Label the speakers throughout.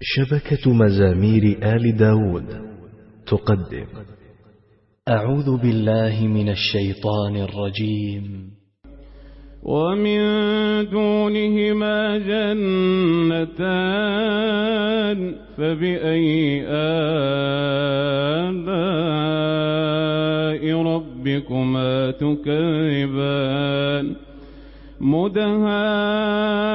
Speaker 1: شبكة مزامير آل داود تقدم.
Speaker 2: أعوذ بالله من الشيطان الرجيم.
Speaker 3: ومن دونهما جنتان فبأي آلاء ربكما تكذبان؟ مدهان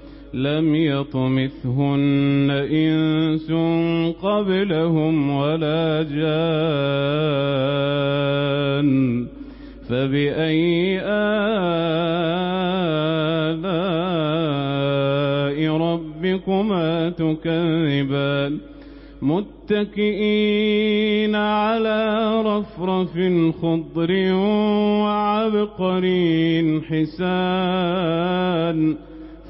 Speaker 3: لم يطمثهن إنس قبلهم ولا جان فبأي آلاء ربكما تكذبان متكئين على رفرف خضر وعبقر حسان